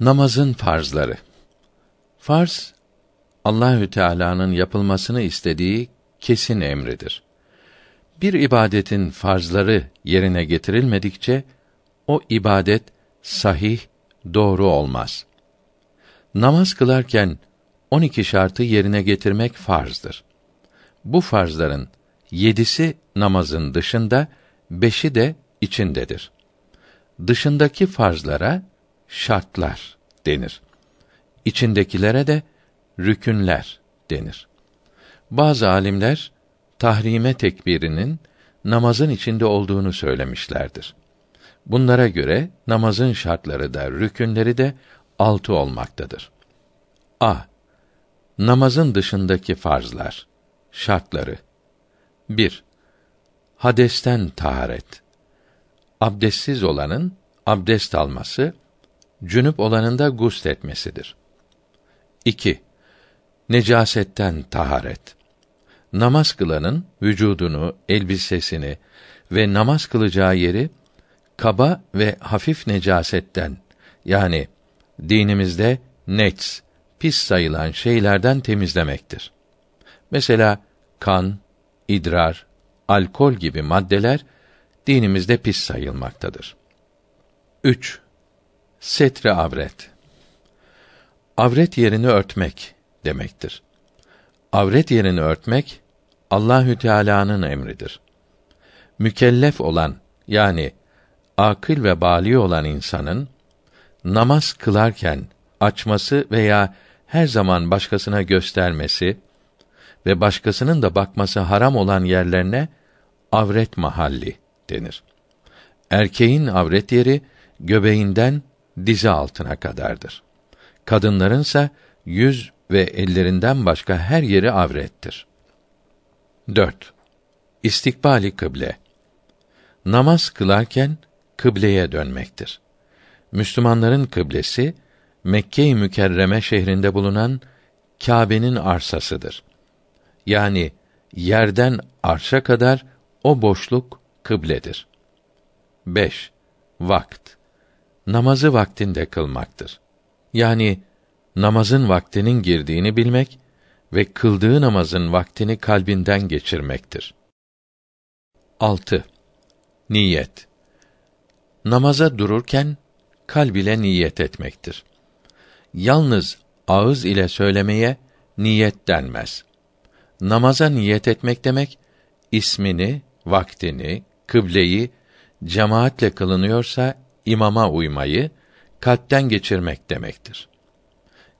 Namazın farzları. Farz Allahü Teala'nın yapılmasını istediği kesin emridir. Bir ibadetin farzları yerine getirilmedikçe o ibadet sahih, doğru olmaz. Namaz kılarken 12 şartı yerine getirmek farzdır. Bu farzların yedisi namazın dışında, beşi de içindedir. Dışındaki farzlara şartlar denir. İçindekilere de rükünler denir. Bazı alimler tahrime tekbirinin namazın içinde olduğunu söylemişlerdir. Bunlara göre namazın şartları da rükünleri de altı olmaktadır. A. Namazın dışındaki farzlar, şartları. 1. Hadesten taharet. Abdestsiz olanın abdest alması, cünüp olanın da gusl etmesidir. 2. Necasetten taharet. Namaz kılanın vücudunu, elbisesini ve namaz kılacağı yeri kaba ve hafif necasetten yani dinimizde nets, pis sayılan şeylerden temizlemektir. Mesela kan, idrar, alkol gibi maddeler dinimizde pis sayılmaktadır. 3. Setre avret. Avret yerini örtmek demektir. Avret yerini örtmek Allahü Teala'nın emridir. Mükellef olan yani akıl ve bali olan insanın namaz kılarken açması veya her zaman başkasına göstermesi ve başkasının da bakması haram olan yerlerine avret mahalli denir. Erkeğin avret yeri göbeğinden dizi altına kadardır. Kadınlarınsa yüz ve ellerinden başka her yeri avrettir. 4. İstikbali kıble. Namaz kılarken kıbleye dönmektir. Müslümanların kıblesi Mekke-i Mükerreme şehrinde bulunan Kâbe'nin arsasıdır. Yani yerden arşa kadar o boşluk kıbledir. 5. Vakt. Namazı vaktinde kılmaktır. Yani namazın vaktinin girdiğini bilmek ve kıldığı namazın vaktini kalbinden geçirmektir. 6. Niyet. Namaza dururken kalb ile niyet etmektir. Yalnız ağız ile söylemeye niyet denmez. Namaza niyet etmek demek ismini, vaktini, kıbleyi cemaatle kılınıyorsa imama uymayı kalpten geçirmek demektir.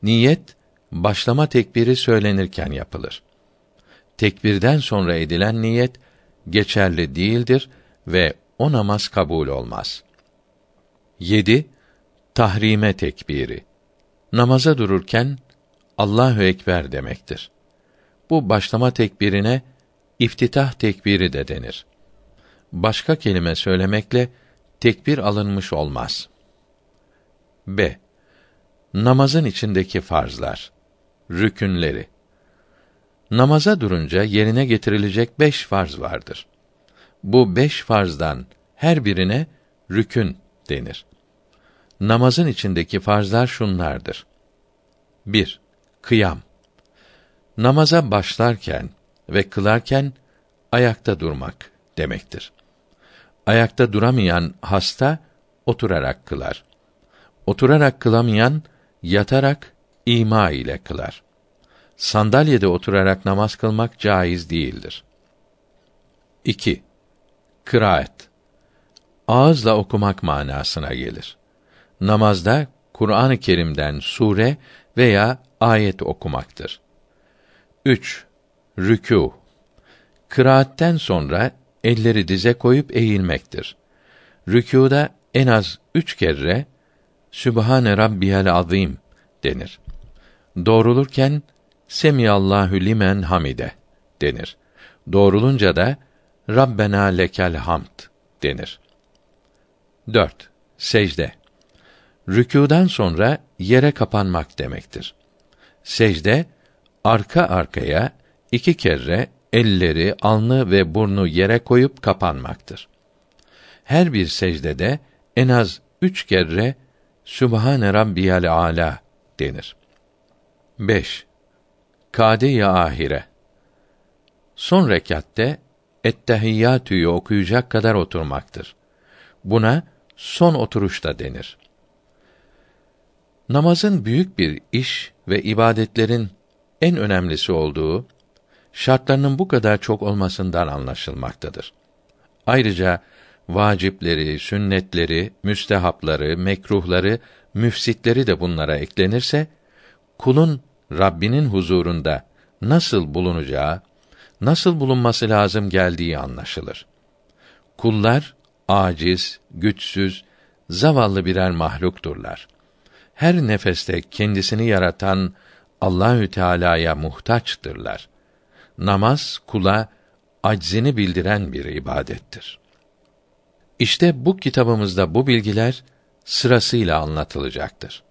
Niyet başlama tekbiri söylenirken yapılır. Tekbirden sonra edilen niyet geçerli değildir ve o namaz kabul olmaz. 7. Tahrime tekbiri. Namaza dururken Allahu ekber demektir. Bu başlama tekbirine iftitah tekbiri de denir. Başka kelime söylemekle tekbir alınmış olmaz. B. Namazın içindeki farzlar, rükünleri. Namaza durunca yerine getirilecek beş farz vardır. Bu beş farzdan her birine rükün denir. Namazın içindeki farzlar şunlardır. 1. Kıyam. Namaza başlarken ve kılarken ayakta durmak demektir. Ayakta duramayan hasta oturarak kılar. Oturarak kılamayan yatarak ima ile kılar. Sandalyede oturarak namaz kılmak caiz değildir. 2. Kıraat. Ağızla okumak manasına gelir. Namazda Kur'an-ı Kerim'den sure veya ayet okumaktır. 3. Rükû. Kıraatten sonra elleri dize koyup eğilmektir. Rükûda en az üç kere Sübhane Rabbiyel Azim denir. Doğrulurken Semiyallahu limen hamide denir. Doğrulunca da Rabbena lekel hamd denir. 4. Secde. Rükûdan sonra yere kapanmak demektir. Secde arka arkaya iki kere elleri, alnı ve burnu yere koyup kapanmaktır. Her bir secdede en az üç kere Sübhane rabbiyal ala denir. 5. Kade-i ahire. Son rekatte ettehiyyatü'yü okuyacak kadar oturmaktır. Buna son oturuşta denir. Namazın büyük bir iş ve ibadetlerin en önemlisi olduğu şartlarının bu kadar çok olmasından anlaşılmaktadır. Ayrıca vacipleri, sünnetleri, müstehapları, mekruhları, müfsitleri de bunlara eklenirse kulun Rabbinin huzurunda nasıl bulunacağı, nasıl bulunması lazım geldiği anlaşılır. Kullar aciz, güçsüz, zavallı birer mahlukturlar. Her nefeste kendisini yaratan Allahü Teala'ya muhtaçtırlar. Namaz kula aczini bildiren bir ibadettir. İşte bu kitabımızda bu bilgiler sırasıyla anlatılacaktır.